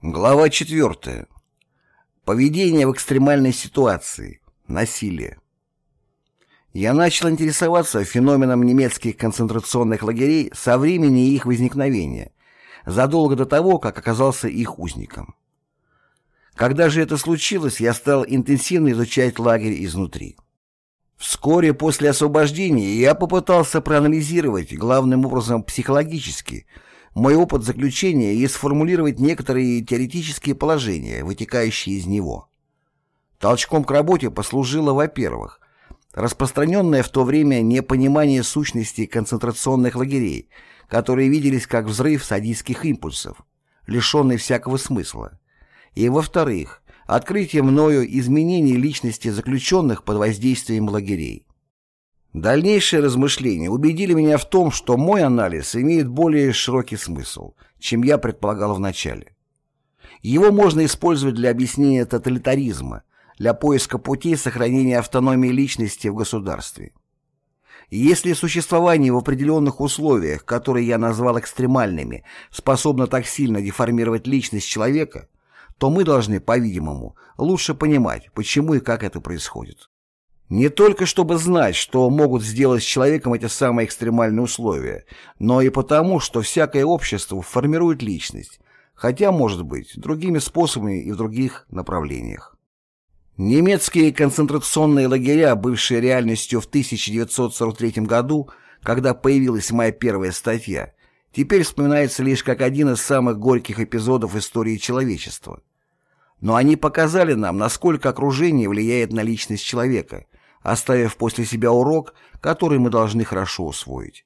Глава 4. Поведение в экстремальной ситуации. Насилие. Я начал интересоваться феноменом немецких концентрационных лагерей со времени их возникновения, задолго до того, как оказался их узником. Когда же это случилось, я стал интенсивно изучать лагерь изнутри. Вскоре после освобождения я попытался проанализировать, главным образом психологически, мой опыт заключения и сформулировать некоторые теоретические положения, вытекающие из него. Толчком к работе послужило, во-первых, распространенное в то время непонимание сущности концентрационных лагерей, которые виделись как взрыв садистских импульсов, лишенный всякого смысла, и, во-вторых, открытие мною изменений личности заключенных под воздействием лагерей. Дальнейшие размышления убедили меня в том, что мой анализ имеет более широкий смысл, чем я предполагал вначале. Его можно использовать для объяснения тоталитаризма, для поиска путей сохранения автономии личности в государстве. если существование в определенных условиях, которые я назвал экстремальными, способно так сильно деформировать личность человека, то мы должны, по-видимому, лучше понимать, почему и как это происходит. Не только чтобы знать, что могут сделать с человеком эти самые экстремальные условия, но и потому, что всякое общество формирует личность, хотя, может быть, другими способами и в других направлениях. Немецкие концентрационные лагеря, бывшие реальностью в 1943 году, когда появилась моя первая статья, теперь вспоминаются лишь как один из самых горьких эпизодов истории человечества. Но они показали нам, насколько окружение влияет на личность человека – оставив после себя урок, который мы должны хорошо усвоить.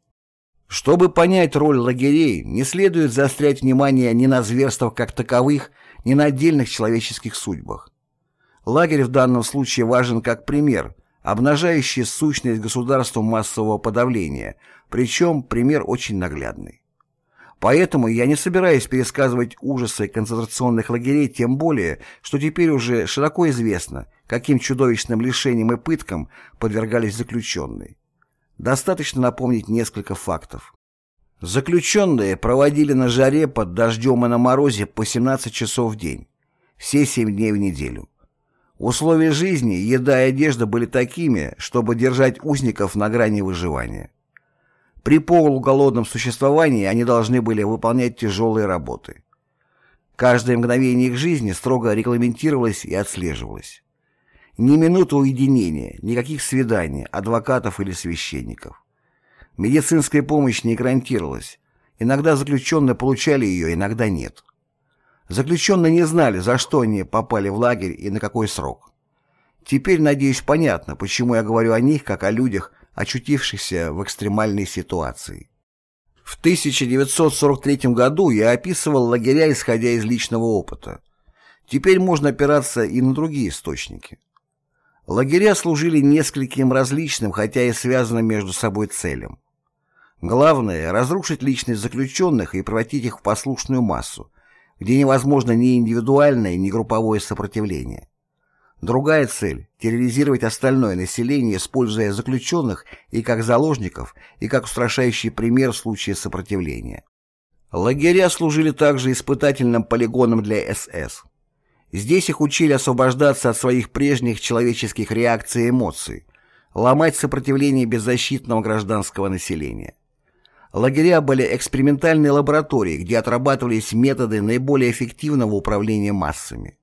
Чтобы понять роль лагерей, не следует заострять внимание ни на зверствах как таковых, ни на отдельных человеческих судьбах. Лагерь в данном случае важен как пример, обнажающий сущность государства массового подавления, причем пример очень наглядный. Поэтому я не собираюсь пересказывать ужасы концентрационных лагерей, тем более, что теперь уже широко известно, каким чудовищным лишениям и пыткам подвергались заключенные. Достаточно напомнить несколько фактов. Заключенные проводили на жаре под дождем и на морозе по 17 часов в день, все 7 дней в неделю. Условия жизни, еда и одежда были такими, чтобы держать узников на грани выживания. При полуголодном существовании они должны были выполнять тяжелые работы. Каждое мгновение их жизни строго регламентировалось и отслеживалось. Ни минуты уединения, никаких свиданий, адвокатов или священников. Медицинская помощь не гарантировалась. Иногда заключенные получали ее, иногда нет. Заключенные не знали, за что они попали в лагерь и на какой срок. Теперь, надеюсь, понятно, почему я говорю о них как о людях, очутившихся в экстремальной ситуации. В 1943 году я описывал лагеря, исходя из личного опыта. Теперь можно опираться и на другие источники. Лагеря служили нескольким различным, хотя и связанным между собой целям. Главное – разрушить личность заключенных и превратить их в послушную массу, где невозможно ни индивидуальное, ни групповое сопротивление. Другая цель – терроризировать остальное население, используя заключенных и как заложников, и как устрашающий пример в случае сопротивления. Лагеря служили также испытательным полигоном для СС. Здесь их учили освобождаться от своих прежних человеческих реакций и эмоций, ломать сопротивление беззащитного гражданского населения. Лагеря были экспериментальной лабораторией, где отрабатывались методы наиболее эффективного управления массами.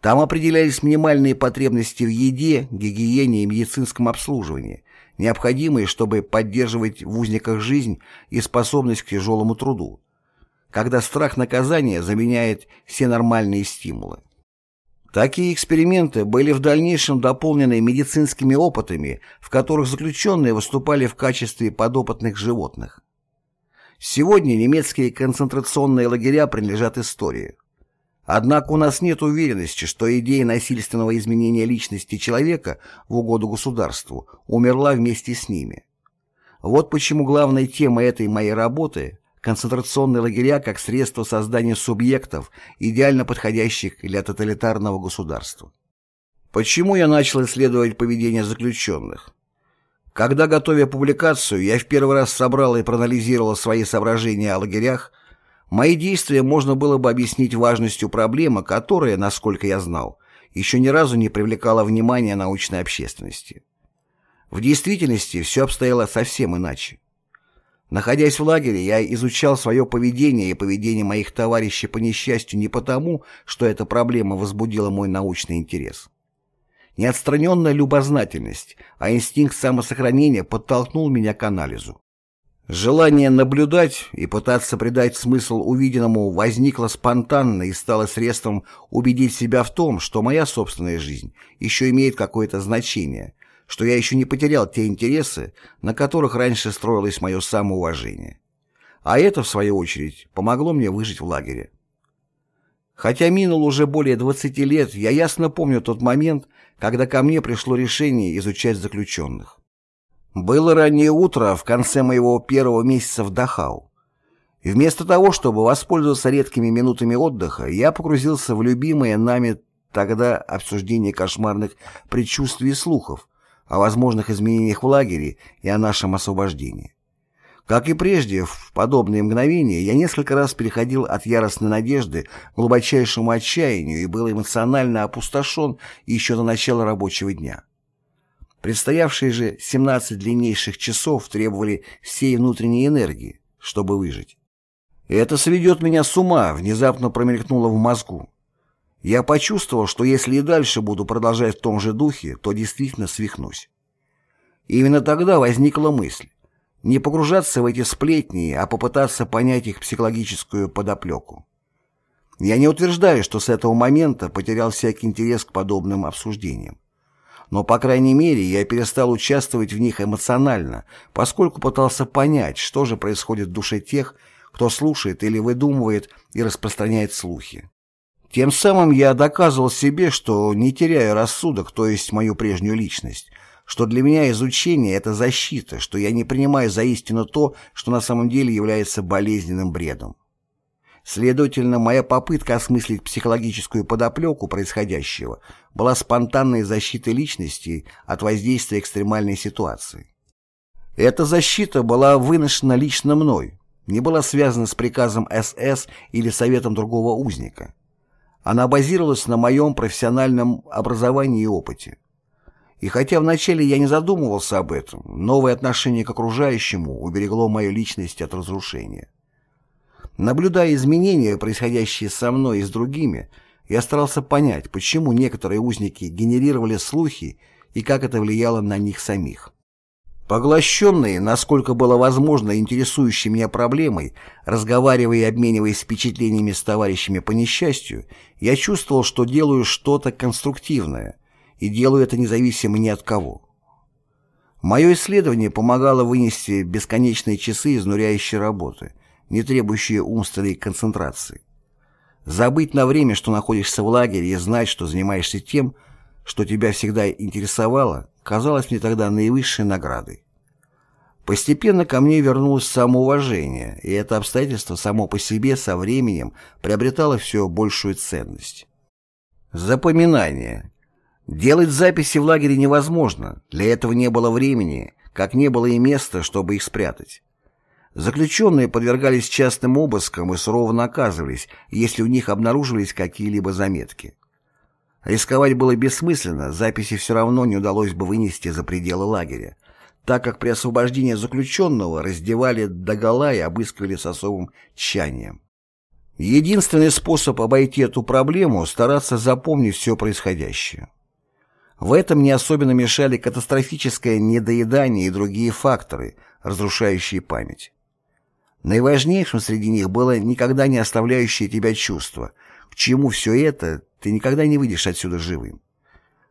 Там определялись минимальные потребности в еде, гигиене и медицинском обслуживании, необходимые, чтобы поддерживать в узниках жизнь и способность к тяжелому труду, когда страх наказания заменяет все нормальные стимулы. Такие эксперименты были в дальнейшем дополнены медицинскими опытами, в которых заключенные выступали в качестве подопытных животных. Сегодня немецкие концентрационные лагеря принадлежат истории. Однако у нас нет уверенности, что идея насильственного изменения личности человека в угоду государству умерла вместе с ними. Вот почему главной темой этой моей работы – концентрационные лагеря как средство создания субъектов, идеально подходящих для тоталитарного государства. Почему я начал исследовать поведение заключенных? Когда, готовя публикацию, я в первый раз собрал и проанализировал свои соображения о лагерях, Мои действия можно было бы объяснить важностью проблемы, которая, насколько я знал, еще ни разу не привлекала внимания научной общественности. В действительности все обстояло совсем иначе. Находясь в лагере, я изучал свое поведение и поведение моих товарищей по несчастью не потому, что эта проблема возбудила мой научный интерес. Не отстраненная любознательность, а инстинкт самосохранения подтолкнул меня к анализу. Желание наблюдать и пытаться придать смысл увиденному возникло спонтанно и стало средством убедить себя в том, что моя собственная жизнь еще имеет какое-то значение, что я еще не потерял те интересы, на которых раньше строилось мое самоуважение. А это, в свою очередь, помогло мне выжить в лагере. Хотя минуло уже более 20 лет, я ясно помню тот момент, когда ко мне пришло решение изучать заключенных. Было раннее утро в конце моего первого месяца в Дахау. И вместо того, чтобы воспользоваться редкими минутами отдыха, я погрузился в любимое нами тогда обсуждение кошмарных предчувствий и слухов о возможных изменениях в лагере и о нашем освобождении. Как и прежде, в подобные мгновения я несколько раз переходил от яростной надежды к глубочайшему отчаянию и был эмоционально опустошен еще до начала рабочего дня. Предстоявшие же 17 длиннейших часов требовали всей внутренней энергии, чтобы выжить. «Это сведет меня с ума», — внезапно промелькнуло в мозгу. Я почувствовал, что если и дальше буду продолжать в том же духе, то действительно свихнусь. Именно тогда возникла мысль. Не погружаться в эти сплетни, а попытаться понять их психологическую подоплеку. Я не утверждаю, что с этого момента потерял всякий интерес к подобным обсуждениям. Но, по крайней мере, я перестал участвовать в них эмоционально, поскольку пытался понять, что же происходит в душе тех, кто слушает или выдумывает и распространяет слухи. Тем самым я доказывал себе, что не теряю рассудок, то есть мою прежнюю личность, что для меня изучение – это защита, что я не принимаю за истину то, что на самом деле является болезненным бредом. Следовательно, моя попытка осмыслить психологическую подоплеку происходящего была спонтанной защитой личности от воздействия экстремальной ситуации. Эта защита была выношена лично мной, не была связана с приказом СС или советом другого узника. Она базировалась на моем профессиональном образовании и опыте. И хотя вначале я не задумывался об этом, новое отношение к окружающему уберегло мою личность от разрушения. Наблюдая изменения, происходящие со мной и с другими, я старался понять, почему некоторые узники генерировали слухи и как это влияло на них самих. Поглощенный, насколько было возможно, интересующей меня проблемой, разговаривая и обмениваясь впечатлениями с товарищами по несчастью, я чувствовал, что делаю что-то конструктивное – и делаю это независимо ни от кого. Мое исследование помогало вынести бесконечные часы изнуряющей работы, не требующие умственной концентрации. Забыть на время, что находишься в лагере и знать, что занимаешься тем, что тебя всегда интересовало, казалось мне тогда наивысшей наградой. Постепенно ко мне вернулось самоуважение, и это обстоятельство само по себе со временем приобретало все большую ценность. Запоминание. Делать записи в лагере невозможно, для этого не было времени, как не было и места, чтобы их спрятать. Заключенные подвергались частым обыскам и сурово наказывались, если у них обнаруживались какие-либо заметки. Рисковать было бессмысленно, записи все равно не удалось бы вынести за пределы лагеря, так как при освобождении заключенного раздевали догола и обыскивали с особым тщанием. Единственный способ обойти эту проблему – стараться запомнить все происходящее. В этом не особенно мешали катастрофическое недоедание и другие факторы, разрушающие память. Наиважнейшим среди них было никогда не оставляющее тебя чувство, к чему все это ты никогда не выйдешь отсюда живым.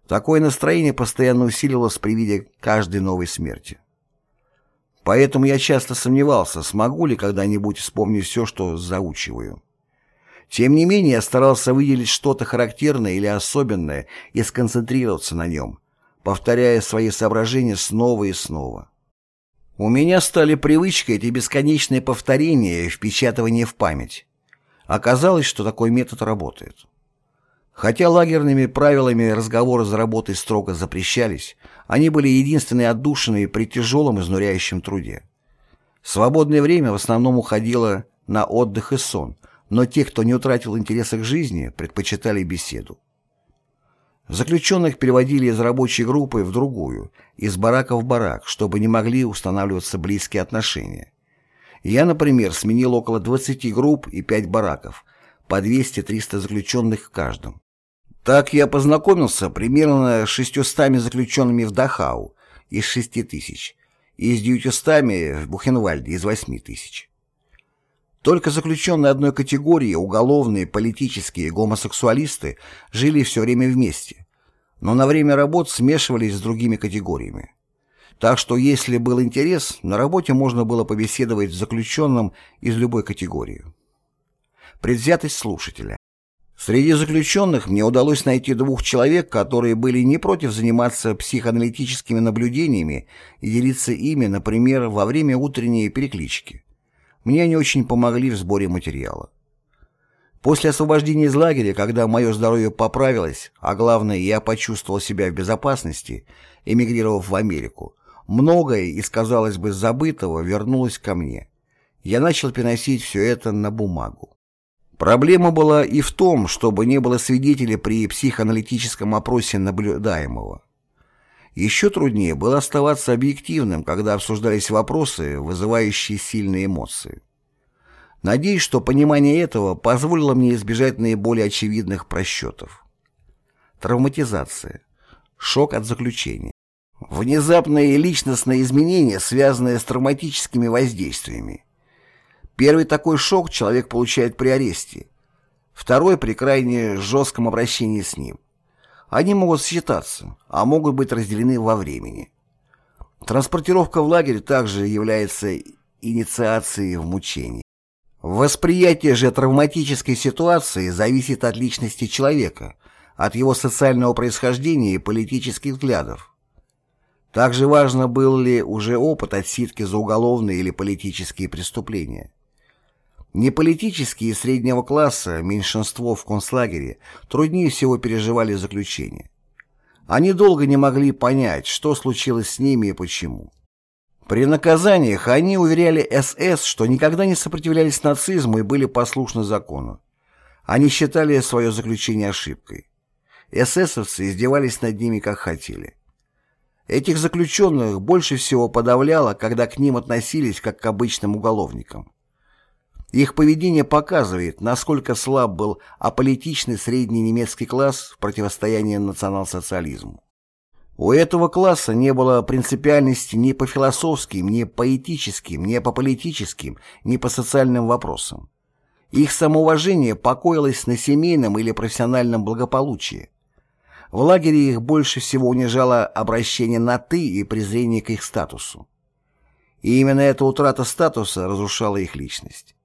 Такое настроение постоянно усиливалось при виде каждой новой смерти. Поэтому я часто сомневался, смогу ли когда-нибудь вспомнить все, что заучиваю. Тем не менее, я старался выделить что-то характерное или особенное и сконцентрироваться на нем, повторяя свои соображения снова и снова. У меня стали привычкой эти бесконечные повторения и впечатывания в память. Оказалось, что такой метод работает. Хотя лагерными правилами разговоры за работой строго запрещались, они были единственной отдушиной при тяжелом изнуряющем труде. Свободное время в основном уходило на отдых и сон, но те, кто не утратил интереса к жизни, предпочитали беседу. Заключенных переводили из рабочей группы в другую, из барака в барак, чтобы не могли устанавливаться близкие отношения. Я, например, сменил около 20 групп и 5 бараков, по 200-300 заключенных в каждом. Так я познакомился примерно с 600 заключенными в Дахау из 6 тысяч и с 900 в Бухенвальде из 8 тысяч. Только заключенные одной категории, уголовные, политические, гомосексуалисты, жили все время вместе, но на время работ смешивались с другими категориями. Так что, если был интерес, на работе можно было побеседовать с заключенным из любой категории. Предвзятость слушателя. Среди заключенных мне удалось найти двух человек, которые были не против заниматься психоаналитическими наблюдениями и делиться ими, например, во время утренней переклички. Мне они очень помогли в сборе материала. После освобождения из лагеря, когда мое здоровье поправилось, а главное, я почувствовал себя в безопасности, эмигрировав в Америку, многое из, казалось бы, забытого вернулось ко мне. Я начал переносить все это на бумагу. Проблема была и в том, чтобы не было свидетелей при психоаналитическом опросе наблюдаемого. Еще труднее было оставаться объективным, когда обсуждались вопросы, вызывающие сильные эмоции. Надеюсь, что понимание этого позволило мне избежать наиболее очевидных просчетов. Травматизация. Шок от заключения. Внезапные личностные изменения, связанные с травматическими воздействиями. Первый такой шок человек получает при аресте. Второй при крайне жестком обращении с ним. Они могут сочетаться, а могут быть разделены во времени. Транспортировка в лагерь также является инициацией в мучении. Восприятие же травматической ситуации зависит от личности человека, от его социального происхождения и политических взглядов. Также важно, был ли уже опыт отсидки за уголовные или политические преступления. Неполитические среднего класса, меньшинство в концлагере, труднее всего переживали заключение. Они долго не могли понять, что случилось с ними и почему. При наказаниях они уверяли СС, что никогда не сопротивлялись нацизму и были послушны закону. Они считали свое заключение ошибкой. ССовцы издевались над ними как хотели. Этих заключенных больше всего подавляло, когда к ним относились как к обычным уголовникам. Их поведение показывает, насколько слаб был аполитичный средний немецкий класс в противостоянии национал-социализму. У этого класса не было принципиальности ни по философским, ни по этическим, ни по политическим, ни по социальным вопросам. Их самоуважение покоилось на семейном или профессиональном благополучии. В лагере их больше всего унижало обращение на «ты» и презрение к их статусу. И именно эта утрата статуса разрушала их личность.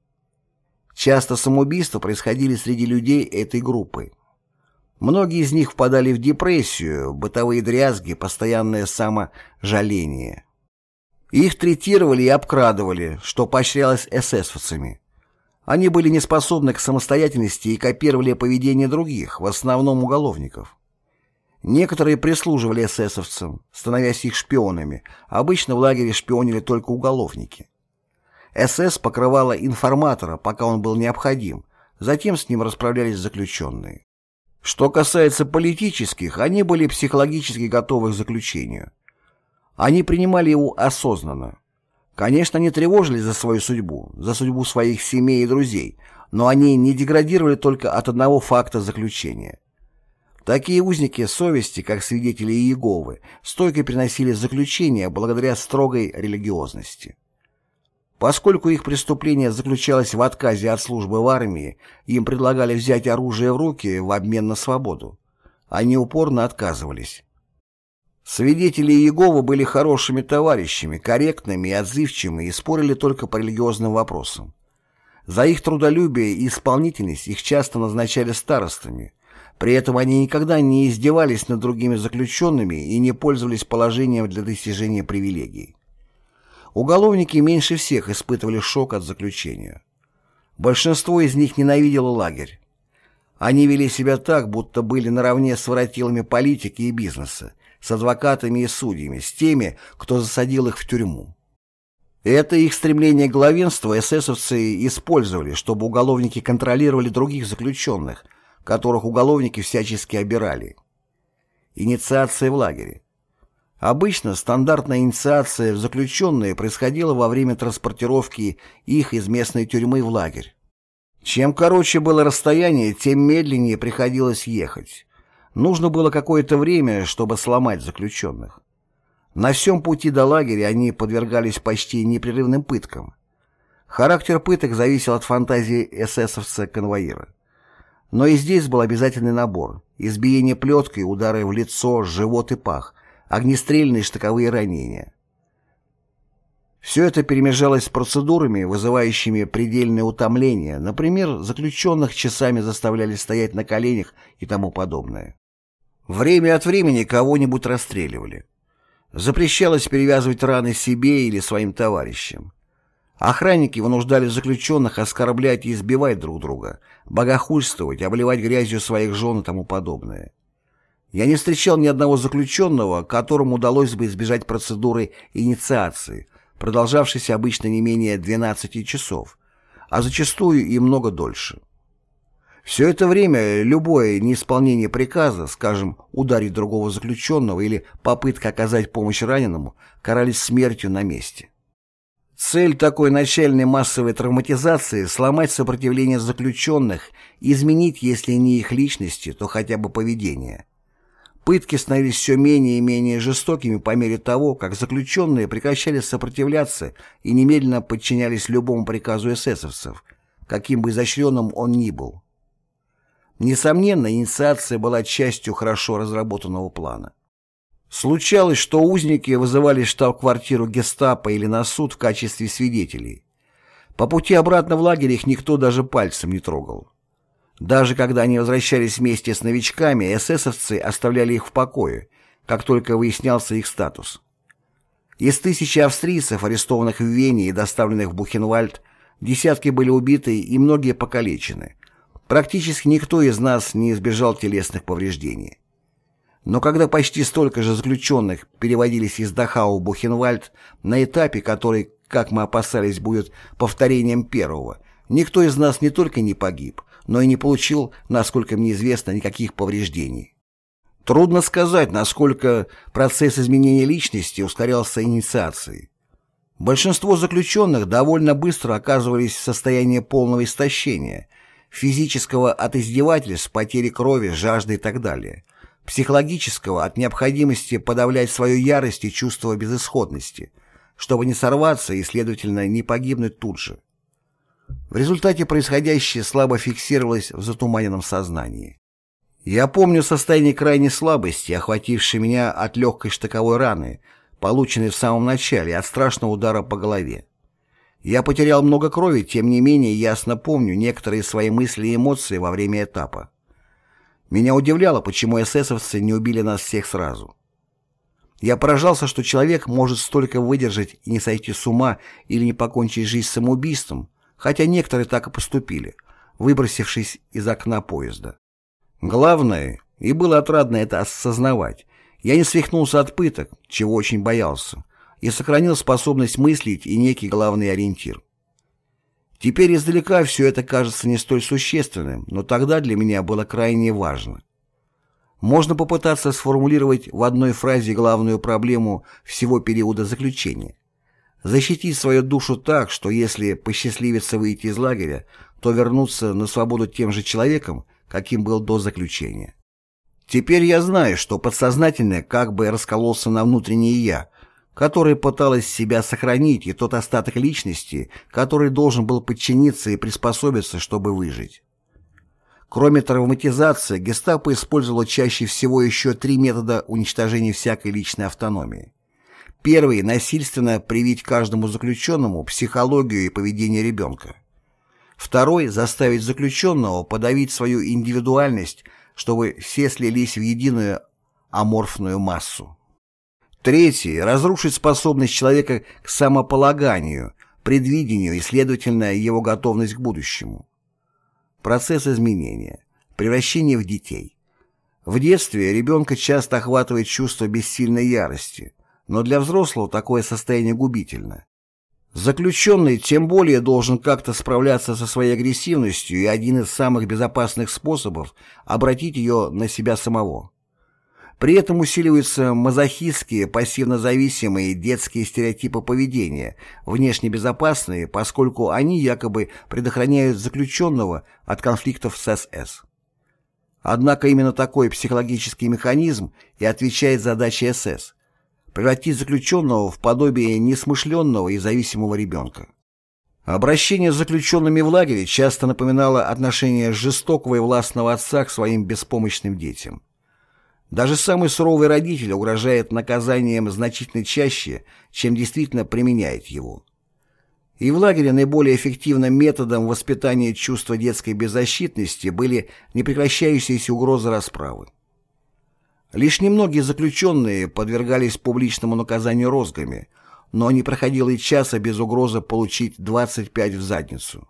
Часто самоубийства происходили среди людей этой группы. Многие из них впадали в депрессию, бытовые дрязги, постоянное саможаление. Их третировали и обкрадывали, что поощрялось эсэсовцами. Они были неспособны к самостоятельности и копировали поведение других, в основном уголовников. Некоторые прислуживали эсэсовцам, становясь их шпионами, обычно в лагере шпионили только уголовники. СС покрывала информатора, пока он был необходим, затем с ним расправлялись заключенные. Что касается политических, они были психологически готовы к заключению. Они принимали его осознанно. Конечно, они тревожились за свою судьбу, за судьбу своих семей и друзей, но они не деградировали только от одного факта заключения. Такие узники совести, как свидетели Иеговы, стойко приносили заключение благодаря строгой религиозности. Поскольку их преступление заключалось в отказе от службы в армии, им предлагали взять оружие в руки в обмен на свободу. Они упорно отказывались. Свидетели Иеговы были хорошими товарищами, корректными и отзывчивыми и спорили только по религиозным вопросам. За их трудолюбие и исполнительность их часто назначали старостами. При этом они никогда не издевались над другими заключенными и не пользовались положением для достижения привилегий. Уголовники меньше всех испытывали шок от заключения. Большинство из них ненавидело лагерь. Они вели себя так, будто были наравне с воротилами политики и бизнеса, с адвокатами и судьями, с теми, кто засадил их в тюрьму. Это их стремление к главенству эсэсовцы использовали, чтобы уголовники контролировали других заключенных, которых уголовники всячески обирали. Инициация в лагере. Обычно стандартная инициация в заключенные происходила во время транспортировки их из местной тюрьмы в лагерь. Чем короче было расстояние, тем медленнее приходилось ехать. Нужно было какое-то время, чтобы сломать заключенных. На всем пути до лагеря они подвергались почти непрерывным пыткам. Характер пыток зависел от фантазии эсэсовца-конвоира. Но и здесь был обязательный набор. Избиение плеткой, удары в лицо, живот и пах, огнестрельные штыковые ранения. Все это перемежалось с процедурами, вызывающими предельное утомление, например, заключенных часами заставляли стоять на коленях и тому подобное. Время от времени кого-нибудь расстреливали. Запрещалось перевязывать раны себе или своим товарищам. Охранники вынуждали заключенных оскорблять и избивать друг друга, богохульствовать, обливать грязью своих жен и тому подобное. Я не встречал ни одного заключенного, которому удалось бы избежать процедуры инициации, продолжавшейся обычно не менее 12 часов, а зачастую и много дольше. Все это время любое неисполнение приказа, скажем, ударить другого заключенного или попытка оказать помощь раненому, карались смертью на месте. Цель такой начальной массовой травматизации – сломать сопротивление заключенных, изменить, если не их личности, то хотя бы поведение. Пытки становились все менее и менее жестокими по мере того, как заключенные прекращали сопротивляться и немедленно подчинялись любому приказу эсэсовцев, каким бы изощренным он ни был. Несомненно, инициация была частью хорошо разработанного плана. Случалось, что узники вызывали штаб-квартиру гестапо или на суд в качестве свидетелей. По пути обратно в лагерь их никто даже пальцем не трогал. Даже когда они возвращались вместе с новичками, эсэсовцы оставляли их в покое, как только выяснялся их статус. Из тысячи австрийцев, арестованных в Вене и доставленных в Бухенвальд, десятки были убиты и многие покалечены. Практически никто из нас не избежал телесных повреждений. Но когда почти столько же заключенных переводились из Дахау в Бухенвальд на этапе, который, как мы опасались, будет повторением первого, никто из нас не только не погиб, но и не получил, насколько мне известно, никаких повреждений. Трудно сказать, насколько процесс изменения личности ускорялся инициацией. Большинство заключенных довольно быстро оказывались в состоянии полного истощения, физического от издевательств, потери крови, жажды и так далее, психологического от необходимости подавлять свою ярость и чувство безысходности, чтобы не сорваться и, следовательно, не погибнуть тут же. В результате происходящее слабо фиксировалось в затуманенном сознании. Я помню состояние крайней слабости, охватившей меня от легкой штыковой раны, полученной в самом начале, от страшного удара по голове. Я потерял много крови, тем не менее ясно помню некоторые свои мысли и эмоции во время этапа. Меня удивляло, почему эсэсовцы не убили нас всех сразу. Я поражался, что человек может столько выдержать и не сойти с ума или не покончить жизнь самоубийством, хотя некоторые так и поступили, выбросившись из окна поезда. Главное, и было отрадно это осознавать, я не свихнулся от пыток, чего очень боялся, и сохранил способность мыслить и некий главный ориентир. Теперь издалека все это кажется не столь существенным, но тогда для меня было крайне важно. Можно попытаться сформулировать в одной фразе главную проблему всего периода заключения. Защитить свою душу так, что если посчастливится выйти из лагеря, то вернуться на свободу тем же человеком, каким был до заключения. Теперь я знаю, что подсознательно как бы раскололся на внутреннее «я», которое пыталось себя сохранить, и тот остаток личности, который должен был подчиниться и приспособиться, чтобы выжить. Кроме травматизации, гестапо использовало чаще всего еще три метода уничтожения всякой личной автономии. Первый – насильственно привить каждому заключенному психологию и поведение ребенка. Второй – заставить заключенного подавить свою индивидуальность, чтобы все слились в единую аморфную массу. Третий – разрушить способность человека к самополаганию, предвидению и, следовательно, его готовность к будущему. Процесс изменения. Превращение в детей. В детстве ребенка часто охватывает чувство бессильной ярости, но для взрослого такое состояние губительно. Заключенный тем более должен как-то справляться со своей агрессивностью, и один из самых безопасных способов – обратить ее на себя самого. При этом усиливаются мазохистские, пассивно-зависимые детские стереотипы поведения, внешне безопасные, поскольку они якобы предохраняют заключенного от конфликтов с СС. Однако именно такой психологический механизм и отвечает задаче СС – превратить заключенного в подобие несмышленного и зависимого ребенка. Обращение с заключенными в лагере часто напоминало отношение жестокого и властного отца к своим беспомощным детям. Даже самый суровый родитель угрожает наказанием значительно чаще, чем действительно применяет его. И в лагере наиболее эффективным методом воспитания чувства детской беззащитности были непрекращающиеся угрозы расправы. Лишь немногие заключенные подвергались публичному наказанию розгами, но не проходило и часа без угрозы получить 25 в задницу.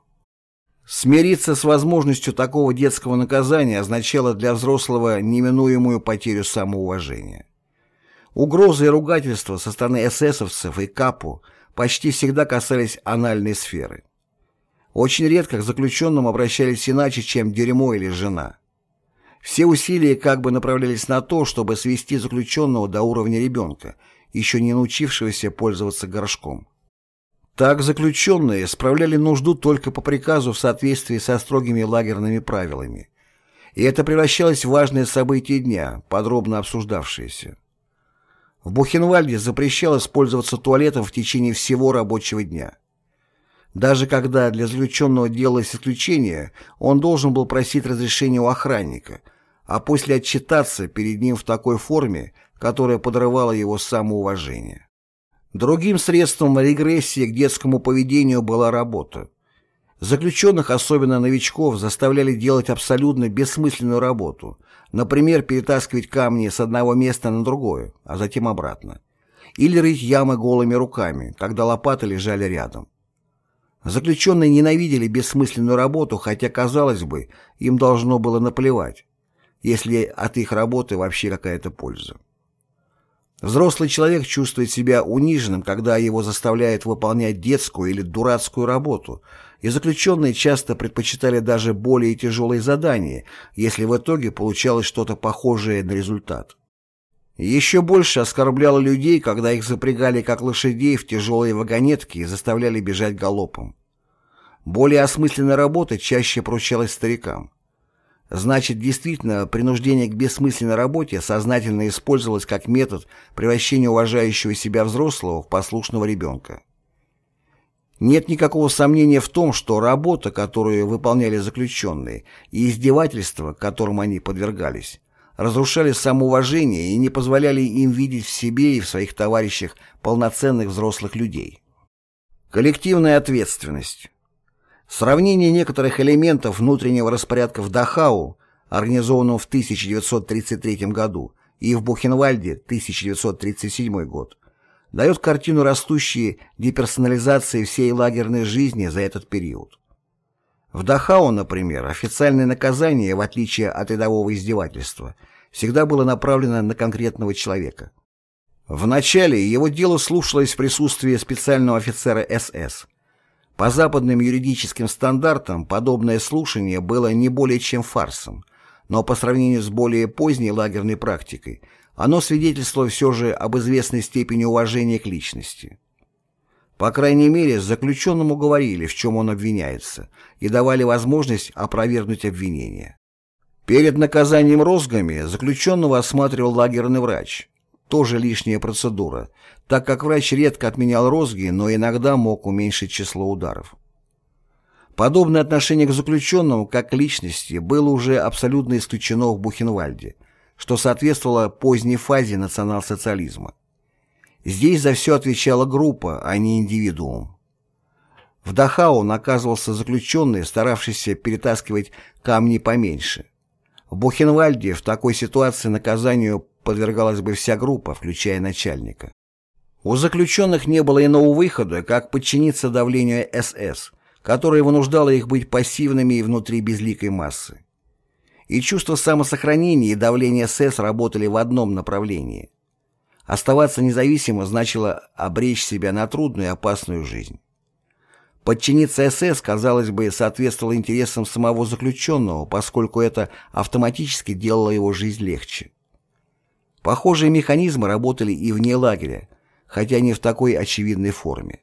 Смириться с возможностью такого детского наказания означало для взрослого неминуемую потерю самоуважения. Угрозы и ругательства со стороны эсэсовцев и капу почти всегда касались анальной сферы. Очень редко к заключенным обращались иначе, чем дерьмо или жена. Все усилия как бы направлялись на то, чтобы свести заключенного до уровня ребенка, еще не научившегося пользоваться горшком. Так заключенные справляли нужду только по приказу в соответствии со строгими лагерными правилами. И это превращалось в важное событие дня, подробно обсуждавшееся. В Бухенвальде запрещалось пользоваться туалетом в течение всего рабочего дня. Даже когда для заключенного делалось исключение, он должен был просить разрешения у охранника, а после отчитаться перед ним в такой форме, которая подрывала его самоуважение. Другим средством регрессии к детскому поведению была работа. Заключенных, особенно новичков, заставляли делать абсолютно бессмысленную работу, например, перетаскивать камни с одного места на другое, а затем обратно. Или рыть ямы голыми руками, когда лопаты лежали рядом. Заключенные ненавидели бессмысленную работу, хотя, казалось бы, им должно было наплевать, если от их работы вообще какая-то польза. Взрослый человек чувствует себя униженным, когда его заставляют выполнять детскую или дурацкую работу, и заключенные часто предпочитали даже более тяжелые задания, если в итоге получалось что-то похожее на результат. Еще больше оскорбляло людей, когда их запрягали как лошадей в тяжелые вагонетки и заставляли бежать галопом. Более осмысленная работа чаще поручалась старикам. Значит, действительно, принуждение к бессмысленной работе сознательно использовалось как метод превращения уважающего себя взрослого в послушного ребенка. Нет никакого сомнения в том, что работа, которую выполняли заключенные, и издевательства, которым они подвергались, разрушали самоуважение и не позволяли им видеть в себе и в своих товарищах полноценных взрослых людей. Коллективная ответственность Сравнение некоторых элементов внутреннего распорядка в Дахау, организованного в 1933 году, и в Бухенвальде 1937 год, дает картину растущей деперсонализации всей лагерной жизни за этот период. В Дахау, например, официальное наказание, в отличие от рядового издевательства, всегда было направлено на конкретного человека. Вначале его дело слушалось в присутствии специального офицера СС, по западным юридическим стандартам подобное слушание было не более чем фарсом, но по сравнению с более поздней лагерной практикой оно свидетельствовало все же об известной степени уважения к личности. По крайней мере, заключенному говорили, в чем он обвиняется, и давали возможность опровергнуть обвинение. Перед наказанием розгами заключенного осматривал лагерный врач, тоже лишняя процедура, так как врач редко отменял розги, но иногда мог уменьшить число ударов. Подобное отношение к заключенному, как к личности, было уже абсолютно исключено в Бухенвальде, что соответствовало поздней фазе национал-социализма. Здесь за все отвечала группа, а не индивидуум. В Дахау наказывался заключенный, старавшийся перетаскивать камни поменьше. В Бухенвальде в такой ситуации наказанию подвергалась бы вся группа, включая начальника. У заключенных не было иного выхода, как подчиниться давлению СС, которое вынуждало их быть пассивными и внутри безликой массы. И чувство самосохранения и давление СС работали в одном направлении. Оставаться независимым значило обречь себя на трудную и опасную жизнь. Подчиниться СС, казалось бы, соответствовало интересам самого заключенного, поскольку это автоматически делало его жизнь легче. Похожие механизмы работали и вне лагеря, хотя не в такой очевидной форме.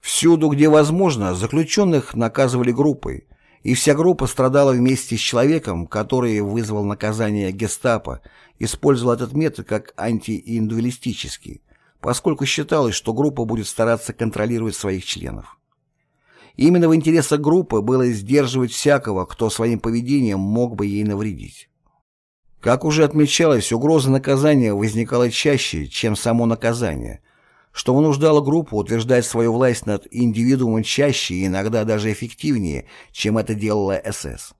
Всюду, где возможно, заключенных наказывали группой, и вся группа страдала вместе с человеком, который вызвал наказание гестапо, использовал этот метод как антииндивидуалистический, поскольку считалось, что группа будет стараться контролировать своих членов. Именно в интересах группы было сдерживать всякого, кто своим поведением мог бы ей навредить. Как уже отмечалось, угроза наказания возникала чаще, чем само наказание, что вынуждало группу утверждать свою власть над индивидуумом чаще и иногда даже эффективнее, чем это делала СС.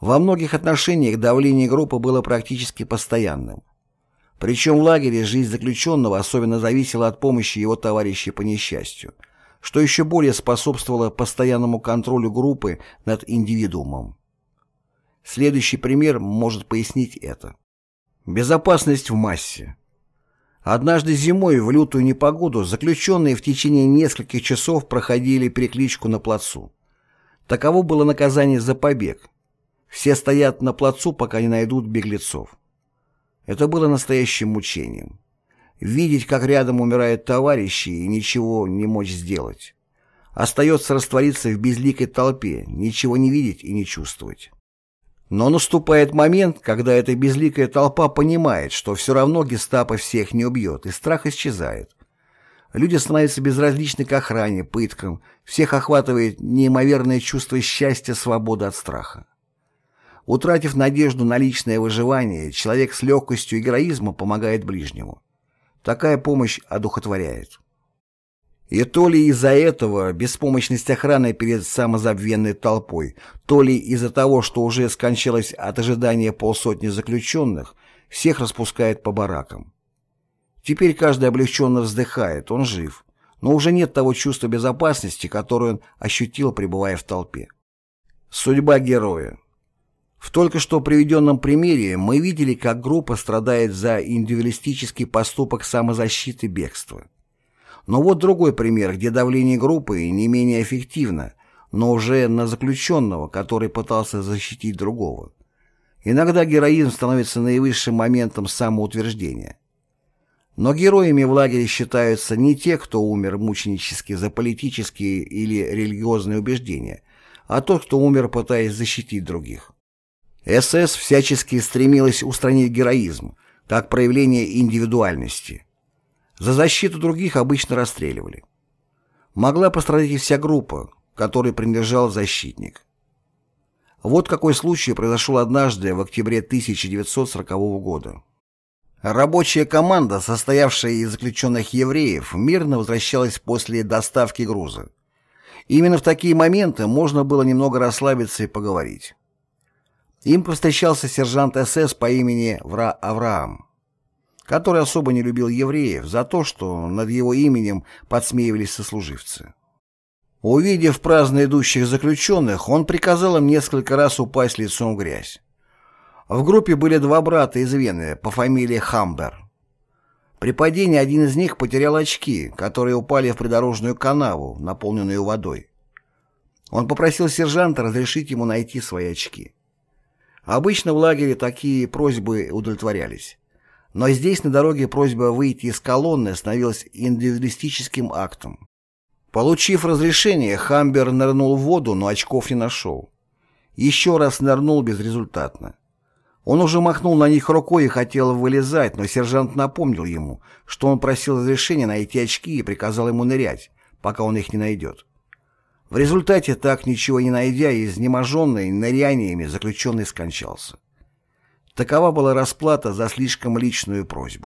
Во многих отношениях давление группы было практически постоянным. Причем в лагере жизнь заключенного особенно зависела от помощи его товарищей по несчастью – что еще более способствовало постоянному контролю группы над индивидуумом. Следующий пример может пояснить это. Безопасность в массе. Однажды зимой в лютую непогоду заключенные в течение нескольких часов проходили перекличку на плацу. Таково было наказание за побег. Все стоят на плацу, пока не найдут беглецов. Это было настоящим мучением. Видеть, как рядом умирают товарищи и ничего не мочь сделать. Остается раствориться в безликой толпе, ничего не видеть и не чувствовать. Но наступает момент, когда эта безликая толпа понимает, что все равно гестапо всех не убьет, и страх исчезает. Люди становятся безразличны к охране, пыткам, всех охватывает неимоверное чувство счастья, свободы от страха. Утратив надежду на личное выживание, человек с легкостью и героизмом помогает ближнему. Такая помощь одухотворяет. И то ли из-за этого беспомощность охраны перед самозабвенной толпой, то ли из-за того, что уже скончалось от ожидания полсотни заключенных, всех распускает по баракам. Теперь каждый облегченно вздыхает, он жив, но уже нет того чувства безопасности, которое он ощутил, пребывая в толпе. Судьба героя. В только что приведенном примере мы видели, как группа страдает за индивидуалистический поступок самозащиты бегства. Но вот другой пример, где давление группы не менее эффективно, но уже на заключенного, который пытался защитить другого. Иногда героизм становится наивысшим моментом самоутверждения. Но героями в лагере считаются не те, кто умер мученически за политические или религиозные убеждения, а тот, кто умер, пытаясь защитить других. СС всячески стремилась устранить героизм, как проявление индивидуальности. За защиту других обычно расстреливали. Могла пострадать и вся группа, которой принадлежал защитник. Вот какой случай произошел однажды в октябре 1940 года. Рабочая команда, состоявшая из заключенных евреев, мирно возвращалась после доставки груза. Именно в такие моменты можно было немного расслабиться и поговорить. Им повстречался сержант СС по имени Вра Авраам, который особо не любил евреев за то, что над его именем подсмеивались сослуживцы. Увидев праздно идущих заключенных, он приказал им несколько раз упасть лицом в грязь. В группе были два брата из Вены по фамилии Хамбер. При падении один из них потерял очки, которые упали в придорожную канаву, наполненную водой. Он попросил сержанта разрешить ему найти свои очки. Обычно в лагере такие просьбы удовлетворялись. Но здесь на дороге просьба выйти из колонны становилась индивидуалистическим актом. Получив разрешение, Хамбер нырнул в воду, но очков не нашел. Еще раз нырнул безрезультатно. Он уже махнул на них рукой и хотел вылезать, но сержант напомнил ему, что он просил разрешения найти очки и приказал ему нырять, пока он их не найдет. В результате, так ничего не найдя, изнеможенный ныряниями заключенный скончался. Такова была расплата за слишком личную просьбу.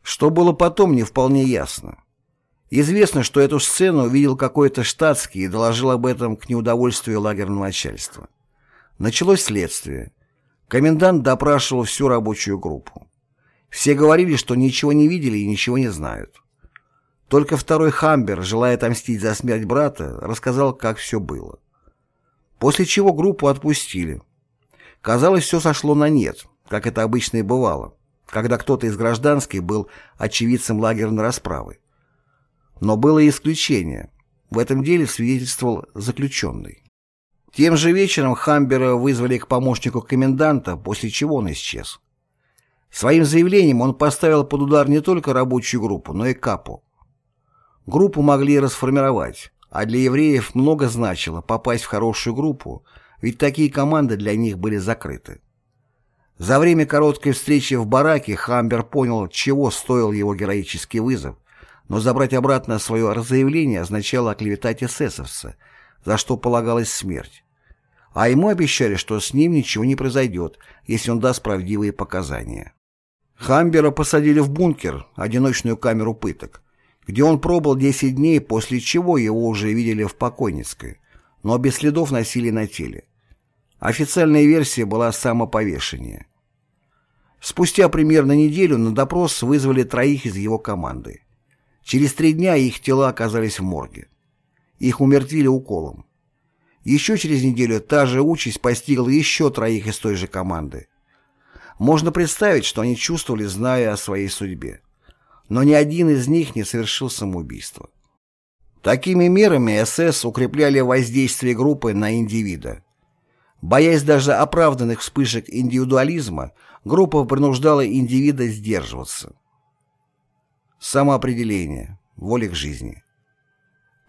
Что было потом, не вполне ясно. Известно, что эту сцену увидел какой-то штатский и доложил об этом к неудовольствию лагерного начальства. Началось следствие. Комендант допрашивал всю рабочую группу. Все говорили, что ничего не видели и ничего не знают. Только второй Хамбер, желая отомстить за смерть брата, рассказал, как все было. После чего группу отпустили. Казалось, все сошло на нет, как это обычно и бывало, когда кто-то из гражданских был очевидцем лагерной расправы. Но было и исключение. в этом деле свидетельствовал заключенный. Тем же вечером Хамбера вызвали к помощнику коменданта, после чего он исчез. Своим заявлением он поставил под удар не только рабочую группу, но и капу. Группу могли расформировать, а для евреев много значило попасть в хорошую группу, ведь такие команды для них были закрыты. За время короткой встречи в бараке Хамбер понял, чего стоил его героический вызов, но забрать обратно свое разъявление означало оклеветать эсэсовца, за что полагалась смерть. А ему обещали, что с ним ничего не произойдет, если он даст правдивые показания. Хамбера посадили в бункер, одиночную камеру пыток, где он пробыл 10 дней, после чего его уже видели в покойницкой, но без следов насилия на теле. Официальная версия была самоповешение. Спустя примерно неделю на допрос вызвали троих из его команды. Через три дня их тела оказались в морге. Их умертвили уколом. Еще через неделю та же участь постигла еще троих из той же команды. Можно представить, что они чувствовали, зная о своей судьбе. Но ни один из них не совершил самоубийство. Такими мерами СС укрепляли воздействие группы на индивида. Боясь даже оправданных вспышек индивидуализма, группа принуждала индивида сдерживаться. Самоопределение, воля к жизни.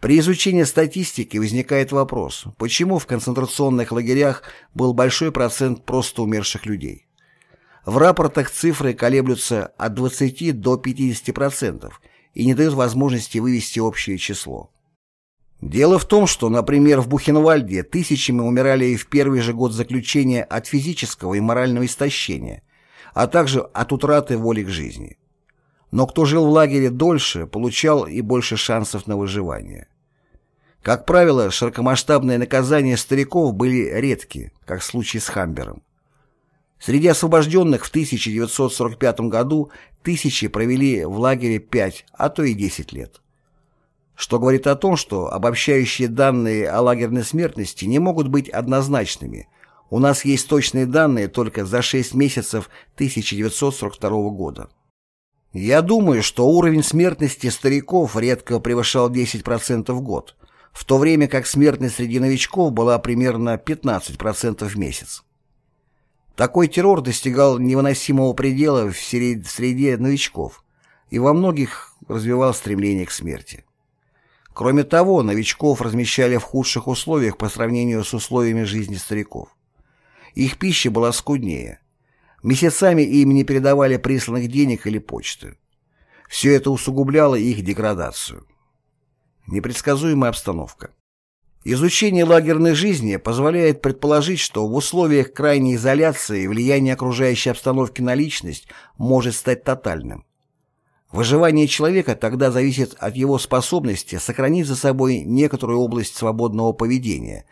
При изучении статистики возникает вопрос, почему в концентрационных лагерях был большой процент просто умерших людей. В рапортах цифры колеблются от 20 до 50% и не дают возможности вывести общее число. Дело в том, что, например, в Бухенвальде тысячами умирали и в первый же год заключения от физического и морального истощения, а также от утраты воли к жизни. Но кто жил в лагере дольше, получал и больше шансов на выживание. Как правило, широкомасштабные наказания стариков были редки, как в случае с Хамбером. Среди освобожденных в 1945 году тысячи провели в лагере 5, а то и 10 лет что говорит о том, что обобщающие данные о лагерной смертности не могут быть однозначными. У нас есть точные данные только за 6 месяцев 1942 года. Я думаю, что уровень смертности стариков редко превышал 10% в год, в то время как смертность среди новичков была примерно 15% в месяц. Такой террор достигал невыносимого предела в среде новичков и во многих развивал стремление к смерти. Кроме того, новичков размещали в худших условиях по сравнению с условиями жизни стариков. Их пища была скуднее. Месяцами им не передавали присланных денег или почты. Все это усугубляло их деградацию. Непредсказуемая обстановка. Изучение лагерной жизни позволяет предположить, что в условиях крайней изоляции влияние окружающей обстановки на личность может стать тотальным. Выживание человека тогда зависит от его способности сохранить за собой некоторую область свободного поведения,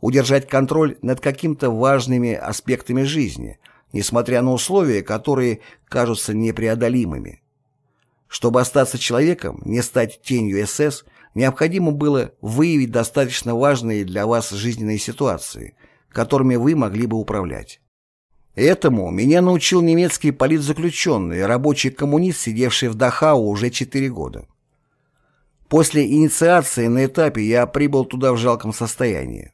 удержать контроль над какими-то важными аспектами жизни, несмотря на условия, которые кажутся непреодолимыми. Чтобы остаться человеком, не стать тенью СС, необходимо было выявить достаточно важные для вас жизненные ситуации, которыми вы могли бы управлять. Этому меня научил немецкий политзаключенный, рабочий коммунист, сидевший в Дахау уже 4 года. После инициации на этапе я прибыл туда в жалком состоянии.